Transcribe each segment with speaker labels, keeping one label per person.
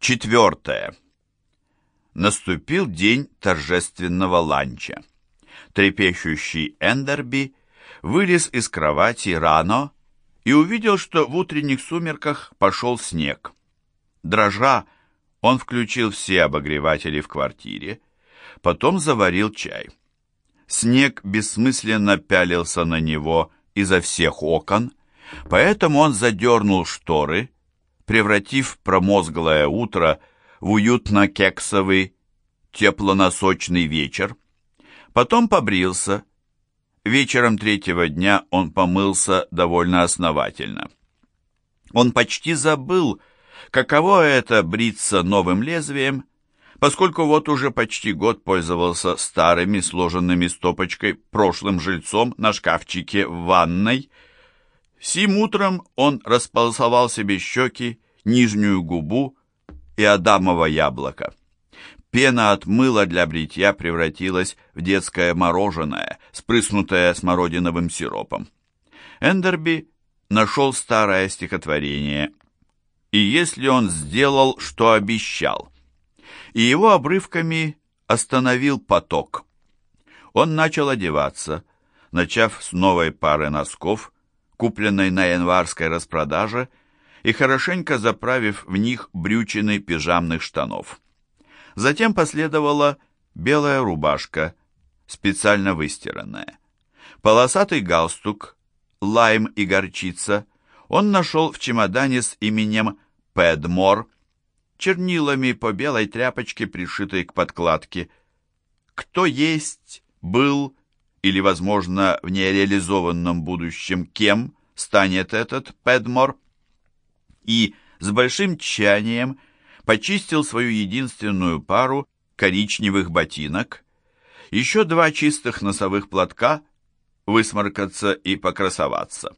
Speaker 1: Четвертое. Наступил день торжественного ланча. Трепещущий Эндерби вылез из кровати рано и увидел, что в утренних сумерках пошел снег. Дрожа, он включил все обогреватели в квартире, потом заварил чай. Снег бессмысленно пялился на него изо всех окон, поэтому он задернул шторы, превратив промозглое утро в уютно-кексовый, теплоносочный вечер. Потом побрился. Вечером третьего дня он помылся довольно основательно. Он почти забыл, каково это бриться новым лезвием, поскольку вот уже почти год пользовался старыми, сложенными стопочкой, прошлым жильцом на шкафчике в ванной. Сим утром он располосовал себе щеки, нижнюю губу и адамово яблоко. Пена от мыла для бритья превратилась в детское мороженое, спрыснутое смородиновым сиропом. Эндерби нашел старое стихотворение, и если он сделал, что обещал, и его обрывками остановил поток. Он начал одеваться, начав с новой пары носков, купленной на январской распродаже, и хорошенько заправив в них брючины пижамных штанов. Затем последовала белая рубашка, специально выстиранная. Полосатый галстук, лайм и горчица он нашел в чемодане с именем Пэдмор, чернилами по белой тряпочке, пришитой к подкладке. Кто есть, был или, возможно, в нереализованном будущем кем станет этот Пэдмор? И с большим тщанием – почистил свою единственную пару коричневых ботинок, еще два чистых носовых платка, высморкаться и покрасоваться.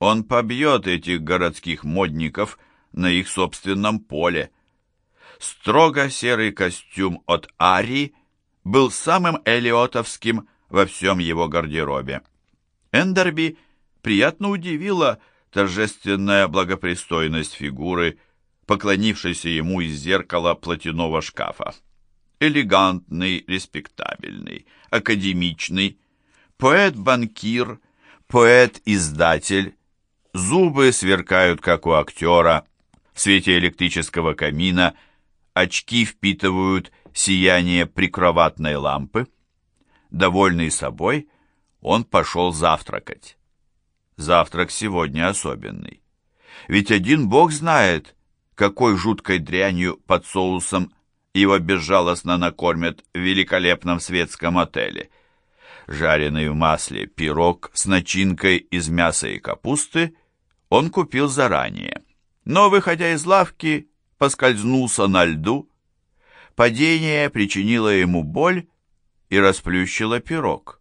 Speaker 1: Он побьет этих городских модников на их собственном поле. Строго серый костюм от Ари был самым элиотовским во всем его гардеробе. Эндерби приятно удивила торжественная благопристойность фигуры поклонившийся ему из зеркала платяного шкафа. Элегантный, респектабельный, академичный, поэт-банкир, поэт-издатель, зубы сверкают, как у актера, в свете электрического камина, очки впитывают сияние прикроватной лампы. Довольный собой, он пошел завтракать. Завтрак сегодня особенный. Ведь один бог знает, какой жуткой дрянью под соусом его безжалостно накормят в великолепном светском отеле. Жареный в масле пирог с начинкой из мяса и капусты он купил заранее. Но, выходя из лавки, поскользнулся на льду. Падение причинило ему боль и расплющило пирог.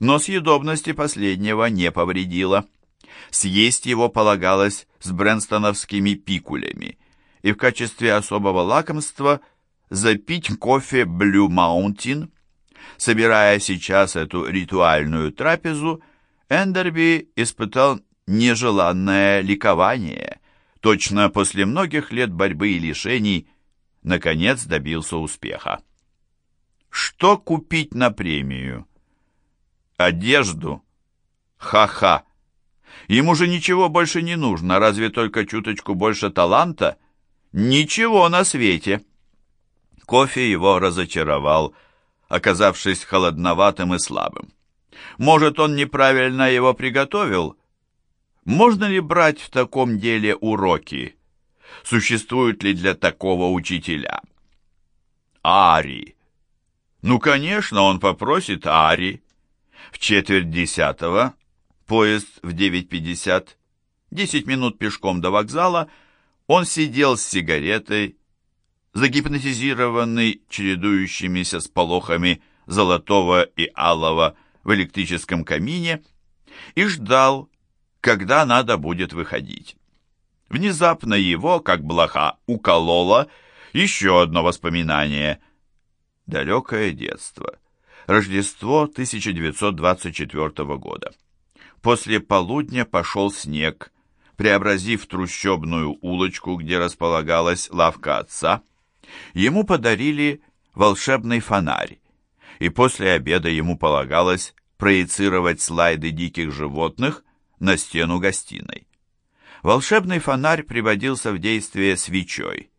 Speaker 1: Но съедобности последнего не повредило. Съесть его полагалось с брэнстоновскими пикулями и в качестве особого лакомства запить кофе Blue Mountain. Собирая сейчас эту ритуальную трапезу, Эндерби испытал нежеланное ликование. Точно после многих лет борьбы и лишений наконец добился успеха. Что купить на премию? Одежду? Ха-ха! Ему же ничего больше не нужно, разве только чуточку больше таланта Ничего на свете. Кофе его разочаровал, оказавшись холодноватым и слабым. Может, он неправильно его приготовил? Можно ли брать в таком деле уроки? Существуют ли для такого учителя? Ари. Ну, конечно, он попросит Ари. В четверть десятого, поезд в 9.50, десять минут пешком до вокзала — он сидел с сигаретой, загипнотизированный чередующимися сполохами золотого и алого в электрическом камине, и ждал, когда надо будет выходить. Внезапно его, как блоха, укололо еще одно воспоминание. Далекое детство. Рождество 1924 года. После полудня пошел снег, преобразив трущобную улочку, где располагалась лавка отца, ему подарили волшебный фонарь, и после обеда ему полагалось проецировать слайды диких животных на стену гостиной. Волшебный фонарь приводился в действие свечой.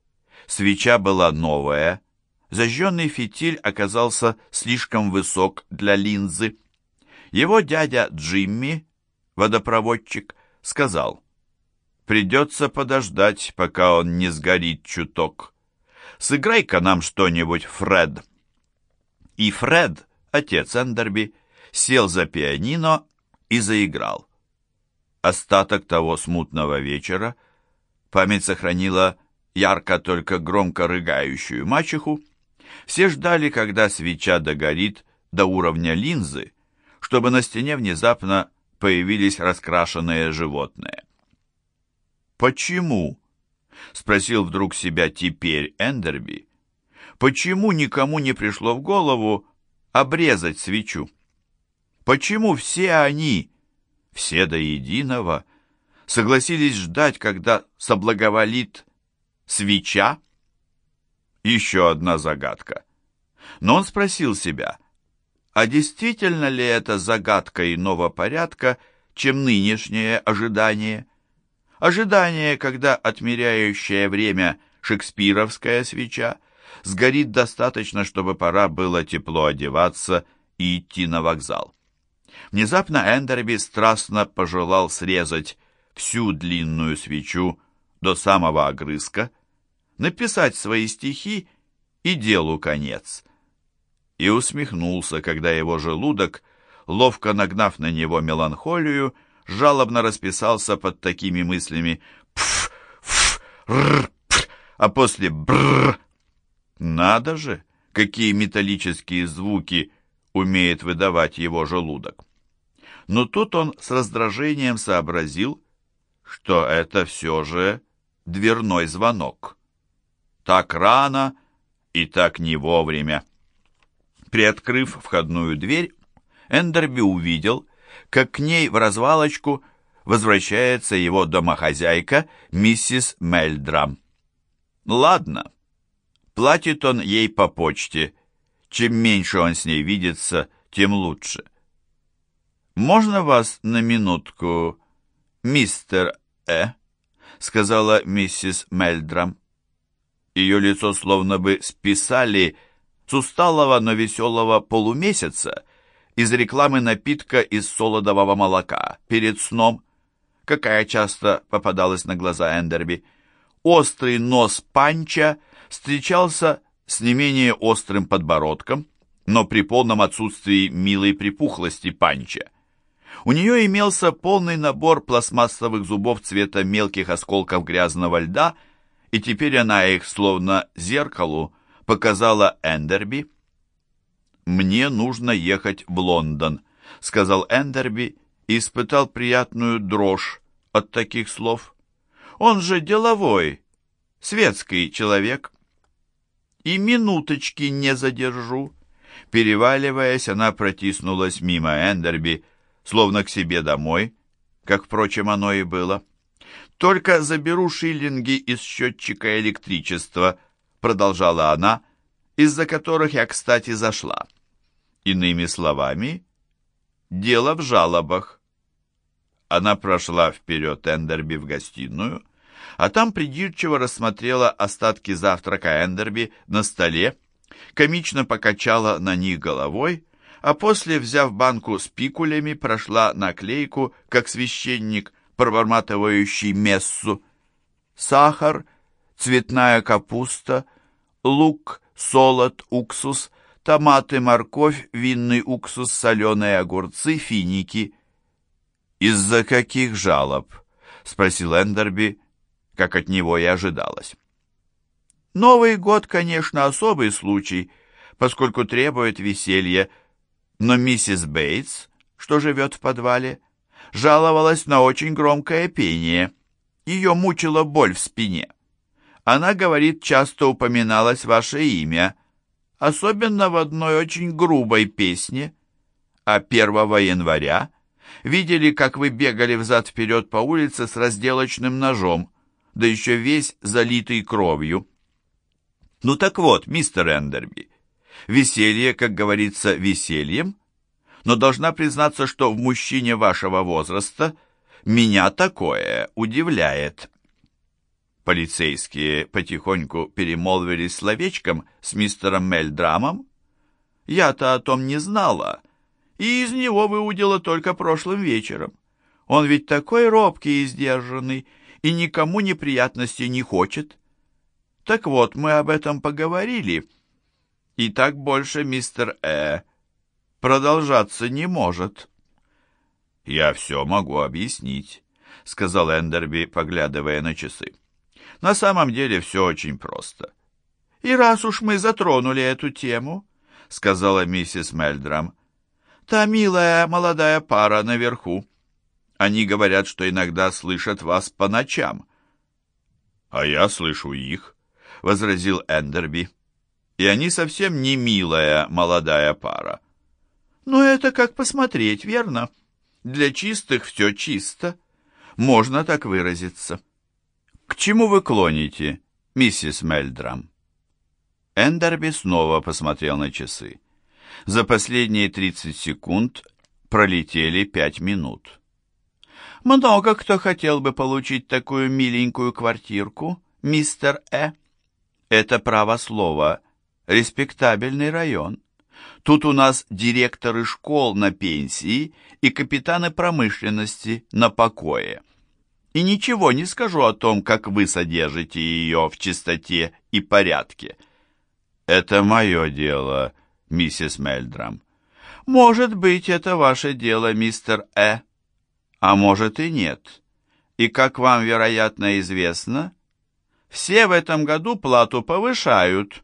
Speaker 1: Свеча была новая, зажженный фитиль оказался слишком высок для линзы. Его дядя Джимми, водопроводчик, сказал, «Придется подождать, пока он не сгорит чуток. Сыграй-ка нам что-нибудь, Фред». И Фред, отец Эндерби, сел за пианино и заиграл. Остаток того смутного вечера память сохранила ярко только громко рыгающую мачеху. Все ждали, когда свеча догорит до уровня линзы, чтобы на стене внезапно появились раскрашенные животные. «Почему?» — спросил вдруг себя теперь Эндерби. «Почему никому не пришло в голову обрезать свечу?» Почему все они, все до единого, согласились ждать, когда соблаговолит свеча? Еще одна загадка. Но он спросил себя, а действительно ли это загадка иного порядка, чем нынешнее ожидание? Ожидание, когда отмеряющее время шекспировская свеча сгорит достаточно, чтобы пора было тепло одеваться и идти на вокзал. Внезапно Эндерби страстно пожелал срезать всю длинную свечу до самого огрызка, написать свои стихи и делу конец. И усмехнулся, когда его желудок, ловко нагнав на него меланхолию, жалобно расписался под такими мыслями «пф, пф, р, пф», а после «бррр». Надо же, какие металлические звуки умеет выдавать его желудок. Но тут он с раздражением сообразил, что это все же дверной звонок. Так рано и так не вовремя. Приоткрыв входную дверь, Эндерби увидел, как к ней в развалочку возвращается его домохозяйка миссис Мельдрам. Ладно, платит он ей по почте. Чем меньше он с ней видится, тем лучше. «Можно вас на минутку, мистер Э?» — сказала миссис Мельдрам. Ее лицо словно бы списали с усталого, но веселого полумесяца из рекламы напитка из солодового молока перед сном, какая часто попадалась на глаза Эндерби. Острый нос панча встречался с не менее острым подбородком, но при полном отсутствии милой припухлости панча. У нее имелся полный набор пластмассовых зубов цвета мелких осколков грязного льда, и теперь она их, словно зеркалу, показала Эндерби. «Мне нужно ехать в Лондон», — сказал Эндерби и испытал приятную дрожь от таких слов. «Он же деловой, светский человек». «И минуточки не задержу». Переваливаясь, она протиснулась мимо Эндерби, — словно к себе домой, как, впрочем, оно и было. «Только заберу шиллинги из счетчика электричества», продолжала она, из-за которых я, кстати, зашла. Иными словами, дело в жалобах. Она прошла вперед Эндерби в гостиную, а там придирчиво рассмотрела остатки завтрака Эндерби на столе, комично покачала на них головой, а после, взяв банку с пикулями, прошла наклейку, как священник, проборматывающий мессу. Сахар, цветная капуста, лук, солод, уксус, томаты, морковь, винный уксус, соленые огурцы, финики. «Из-за каких жалоб?» — спросил Эндерби, как от него и ожидалось. «Новый год, конечно, особый случай, поскольку требует веселья», но миссис Бейтс, что живет в подвале, жаловалась на очень громкое пение. Ее мучила боль в спине. Она говорит, часто упоминалось ваше имя, особенно в одной очень грубой песне. А 1 января Видели, как вы бегали взад-вперед по улице с разделочным ножом, да еще весь залитый кровью. Ну так вот, мистер Эндерби, веселье, как говорится, весельем, но должна признаться, что в мужчине вашего возраста меня такое удивляет. Полицейские потихоньку перемолвились словечком с мистером Мельдрамом. Я-то о том не знала, и из него выудила только прошлым вечером. Он ведь такой робкий и сдержанный, и никому неприятностей не хочет. Так вот, мы об этом поговорили, и так больше мистер Э продолжаться не может. «Я все могу объяснить», — сказал Эндерби, поглядывая на часы. «На самом деле все очень просто. И раз уж мы затронули эту тему», — сказала миссис Мельдрам, — «та милая молодая пара наверху. Они говорят, что иногда слышат вас по ночам». «А я слышу их», — возразил Эндерби. «И они совсем не милая молодая пара». «Ну, это как посмотреть, верно? Для чистых все чисто. Можно так выразиться». «К чему вы клоните, миссис Мельдрам?» Эндерби снова посмотрел на часы. За последние 30 секунд пролетели пять минут. Много кто хотел бы получить такую миленькую квартирку, мистер Э. Это право слова, респектабельный район. Тут у нас директоры школ на пенсии и капитаны промышленности на покое. И ничего не скажу о том, как вы содержите ее в чистоте и порядке. Это мое дело, миссис Мельдрам. Может быть, это ваше дело, мистер Э а может и нет. И, как вам, вероятно, известно, все в этом году плату повышают.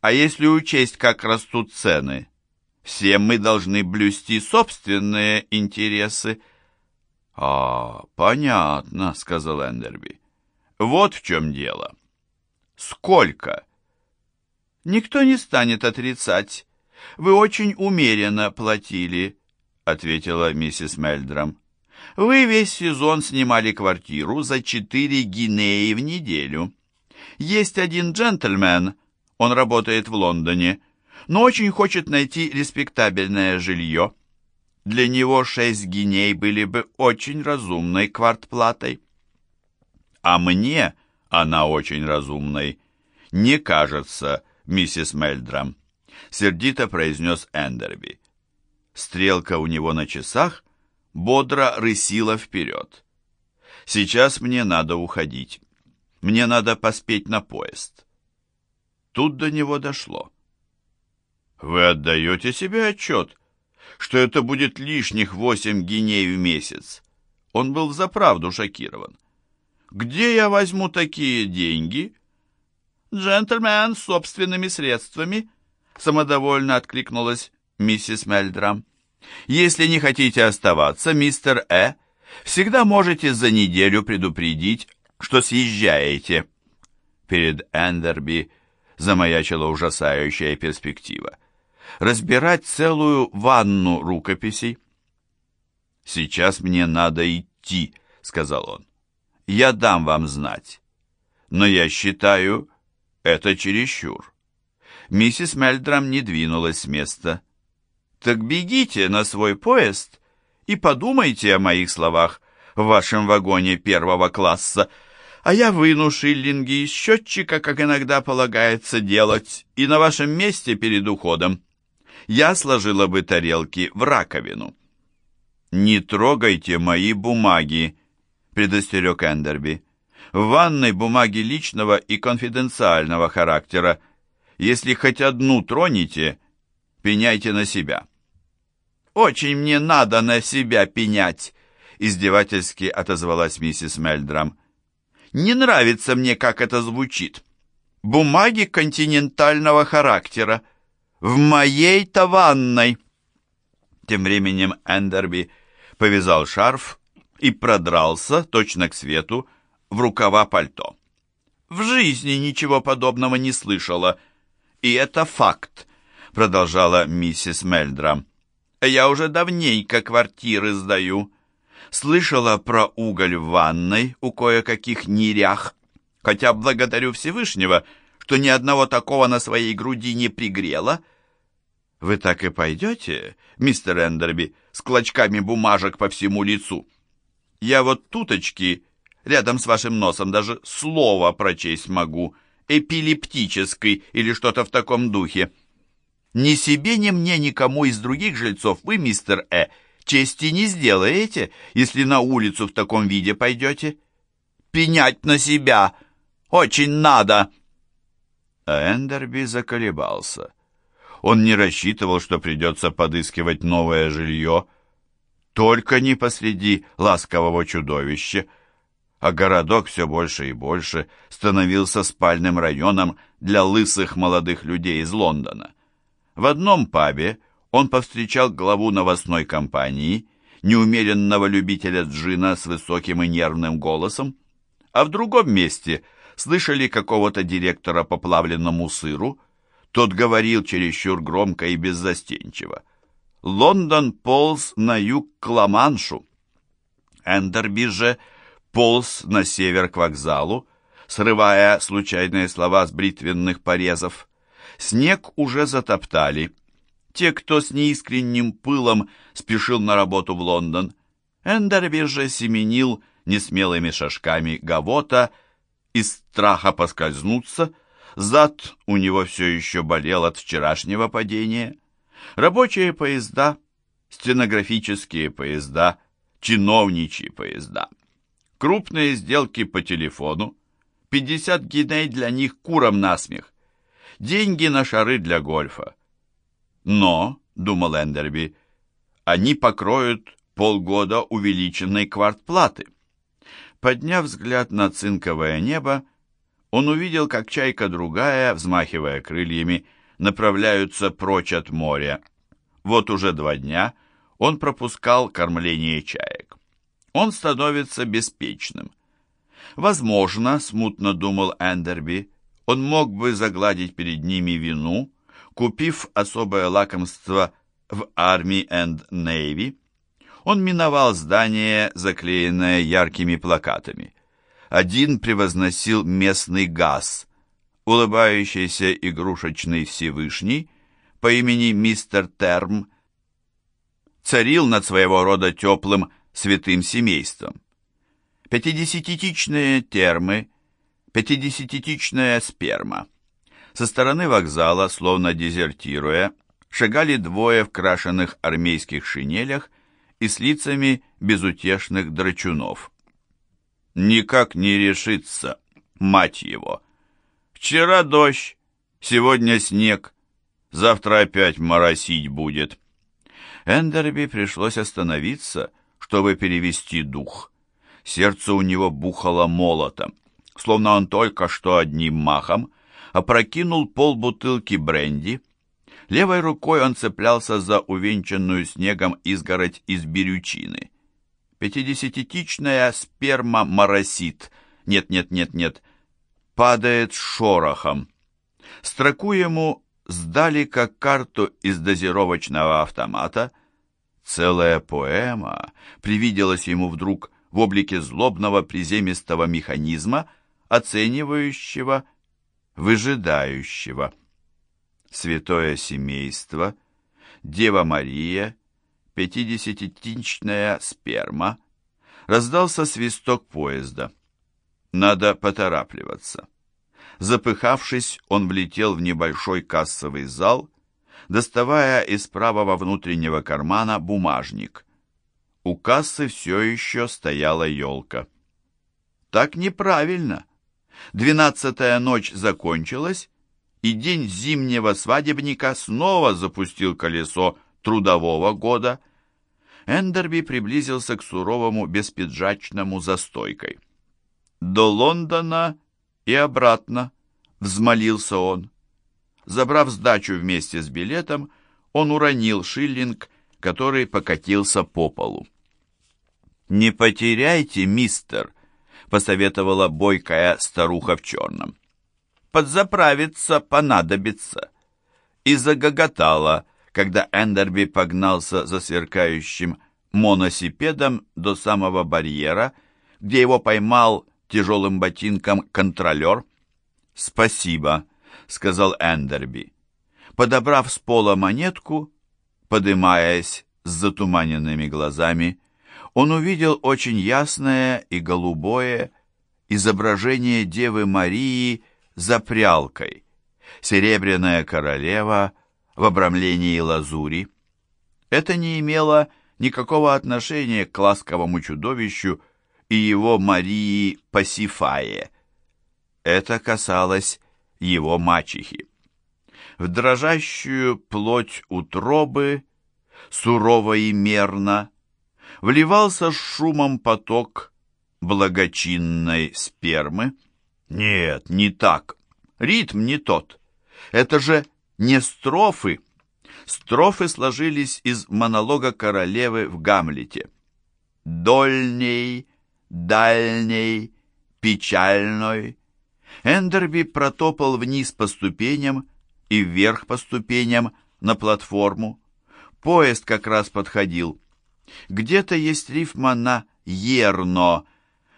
Speaker 1: А если учесть, как растут цены, все мы должны блюсти собственные интересы. «А, понятно», — сказал Эндерби. «Вот в чем дело. Сколько?» «Никто не станет отрицать. Вы очень умеренно платили», — ответила миссис Мельдрам. Вы весь сезон снимали квартиру за четыре гинеи в неделю. Есть один джентльмен, он работает в Лондоне, но очень хочет найти респектабельное жилье. Для него шесть гиней были бы очень разумной квартплатой. А мне она очень разумной не кажется, миссис Мельдрам, сердито произнес Эндерби. Стрелка у него на часах бодро рысила вперед. «Сейчас мне надо уходить. Мне надо поспеть на поезд». Тут до него дошло. «Вы отдаете себе отчет, что это будет лишних восемь гиней в месяц?» Он был взаправду шокирован. «Где я возьму такие деньги?» «Джентльмен с собственными средствами», — самодовольно откликнулась миссис Мельдрам. Если не хотите оставаться, мистер Э, всегда можете за неделю предупредить, что съезжаете. Перед Эндерби замаячила ужасающая перспектива. Разбирать целую ванну рукописей. «Сейчас мне надо идти», — сказал он. «Я дам вам знать. Но я считаю, это чересчур». Миссис Мельдрам не двинулась с места. Так бегите на свой поезд и подумайте о моих словах в вашем вагоне первого класса, а я выну шиллинги из счетчика, как иногда полагается делать, и на вашем месте перед уходом. Я сложила бы тарелки в раковину. «Не трогайте мои бумаги», — предостерег Эндерби. «В ванной бумаги личного и конфиденциального характера. Если хоть одну тронете, пеняйте на себя». Очень мне надо на себя пенять!» Издевательски отозвалась миссис Мельдрам. «Не нравится мне, как это звучит. Бумаги континентального характера. В моей-то ванной!» Тем временем Эндерби повязал шарф и продрался, точно к свету, в рукава пальто. «В жизни ничего подобного не слышала, и это факт», продолжала миссис Мельдрам. Я уже давненько квартиры сдаю. Слышала про уголь в ванной у кое-каких нерях, хотя благодарю Всевышнего, что ни одного такого на своей груди не пригрело. Вы так и пойдете, мистер Эндерби, с клочками бумажек по всему лицу? Я вот туточки, рядом с вашим носом, даже слово прочесть могу, эпилептический или что-то в таком духе. Ни себе, ни мне, никому из других жильцов вы, мистер Э, чести не сделаете, если на улицу в таком виде пойдете. Пенять на себя очень надо!» А Эндерби заколебался. Он не рассчитывал, что придется подыскивать новое жилье, только не посреди ласкового чудовища, а городок все больше и больше становился спальным районом для лысых молодых людей из Лондона. В одном пабе он повстречал главу новостной компании, неумеренного любителя джина с высоким и нервным голосом, а в другом месте слышали какого-то директора по плавленному сыру. Тот говорил чересчур громко и беззастенчиво. Лондон полз на юг к Ла-Маншу. Эндерби же полз на север к вокзалу, срывая случайные слова с бритвенных порезов. Снег уже затоптали. Те, кто с неискренним пылом спешил на работу в Лондон. Эндерби же семенил несмелыми шажками гавота из страха поскользнуться, зад у него все еще болел от вчерашнего падения. Рабочие поезда, стенографические поезда, чиновничьи поезда. Крупные сделки по телефону, 50 гиней для них куром насмех, деньги на шары для гольфа. Но, думал Эндерби, они покроют полгода увеличенной квартплаты. Подняв взгляд на цинковое небо, он увидел, как чайка другая, взмахивая крыльями, направляются прочь от моря. Вот уже два дня он пропускал кормление чаек. Он становится беспечным. Возможно, смутно думал Эндерби, он мог бы загладить перед ними вину, купив особое лакомство в Army and Navy, он миновал здание, заклеенное яркими плакатами. Один превозносил местный газ, улыбающийся игрушечный Всевышний по имени мистер Терм царил над своего рода теплым святым семейством. Пятидесятитичные термы, пятидесятитичная сперма. Со стороны вокзала, словно дезертируя, шагали двое в крашеных армейских шинелях и с лицами безутешных драчунов. Никак не решится, мать его. Вчера дождь, сегодня снег, завтра опять моросить будет. Эндерби пришлось остановиться, чтобы перевести дух. Сердце у него бухало молотом, словно он только что одним махом опрокинул полбутылки бренди, Левой рукой он цеплялся за увенчанную снегом изгородь из берючины. Пятидесятитичная сперма моросит. Нет-нет-нет-нет. Падает шорохом. Строку ему сдали как карту из дозировочного автомата. Целая поэма привиделась ему вдруг в облике злобного приземистого механизма, оценивающего, выжидающего святое семейство, Дева Мария, пятидесятитичная сперма, раздался свисток поезда. Надо поторапливаться. Запыхавшись, он влетел в небольшой кассовый зал, доставая из правого внутреннего кармана бумажник. У кассы все еще стояла елка. Так неправильно. Двенадцатая ночь закончилась, и день зимнего свадебника снова запустил колесо трудового года. Эндерби приблизился к суровому беспиджачному застойкой. «До Лондона и обратно», — взмолился он. Забрав сдачу вместе с билетом, он уронил шиллинг, который покатился по полу. «Не потеряйте, мистер», — посоветовала бойкая старуха в черном подзаправиться понадобится. И загоготала, когда Эндерби погнался за сверкающим моносипедом до самого барьера, где его поймал тяжелым ботинком контролер. «Спасибо», — сказал Эндерби. Подобрав с пола монетку, подымаясь с затуманенными глазами, он увидел очень ясное и голубое изображение Девы Марии за прялкой, серебряная королева в обрамлении лазури. Это не имело никакого отношения к ласковому чудовищу и его Марии Пасифае. Это касалось его мачехи. В дрожащую плоть утробы, сурово и мерно, вливался с шумом поток благочинной спермы. Нет, не так. Ритм не тот. Это же не строфы. Строфы сложились из монолога королевы в Гамлете. Дольней, дальней, печальной. Эндерби протопал вниз по ступеням и вверх по ступеням на платформу. Поезд как раз подходил. Где-то есть рифма на «ерно».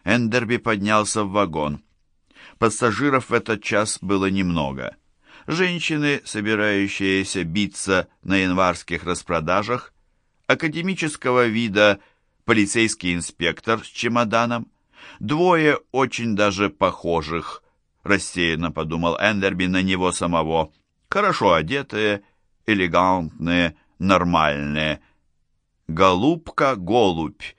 Speaker 1: Эндерби поднялся в вагон. Пассажиров в этот час было немного. Женщины, собирающиеся биться на январских распродажах, академического вида полицейский инспектор с чемоданом, двое очень даже похожих, рассеянно подумал Эндерби на него самого, хорошо одетые, элегантные, нормальные. Голубка-голубь.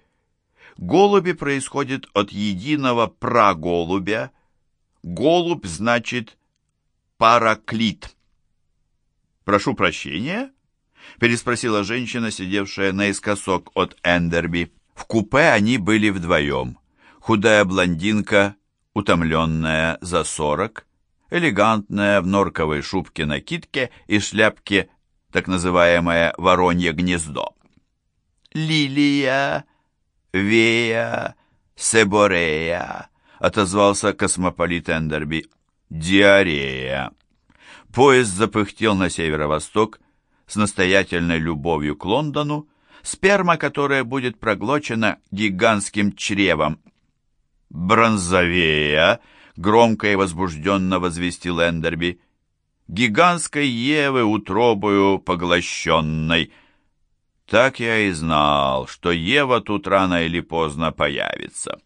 Speaker 1: Голуби происходит от единого праголубя. Голубь значит параклит. «Прошу прощения?» — переспросила женщина, сидевшая наискосок от Эндерби. В купе они были вдвоем. Худая блондинка, утомленная за сорок, элегантная в норковой шубке-накидке и шляпке, так называемое «воронье гнездо». «Лилия, Вея, Себорея», — отозвался космополит Эндерби. «Диарея». Поезд запыхтел на северо-восток с настоятельной любовью к Лондону, сперма, которая будет проглочена гигантским чревом. «Бронзовея», — громко и возбужденно возвестил Эндерби, «гигантской Евы утробою поглощенной». Так я и знал, что Ева тут рано или поздно появится.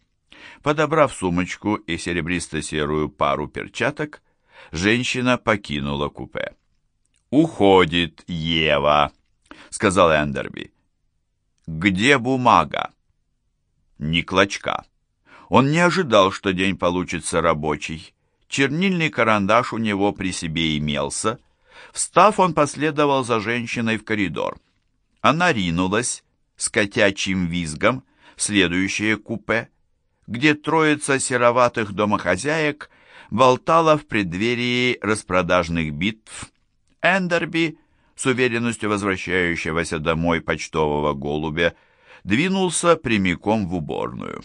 Speaker 1: Подобрав сумочку и серебристо-серую пару перчаток, женщина покинула купе. «Уходит Ева», — сказал Эндерби. «Где бумага?» «Ни клочка». Он не ожидал, что день получится рабочий. Чернильный карандаш у него при себе имелся. Встав, он последовал за женщиной в коридор. Она ринулась с котячьим визгом в следующее купе, где троица сероватых домохозяек болтала в преддверии распродажных битв. Эндерби, с уверенностью возвращающегося домой почтового голубя, двинулся прямиком в уборную.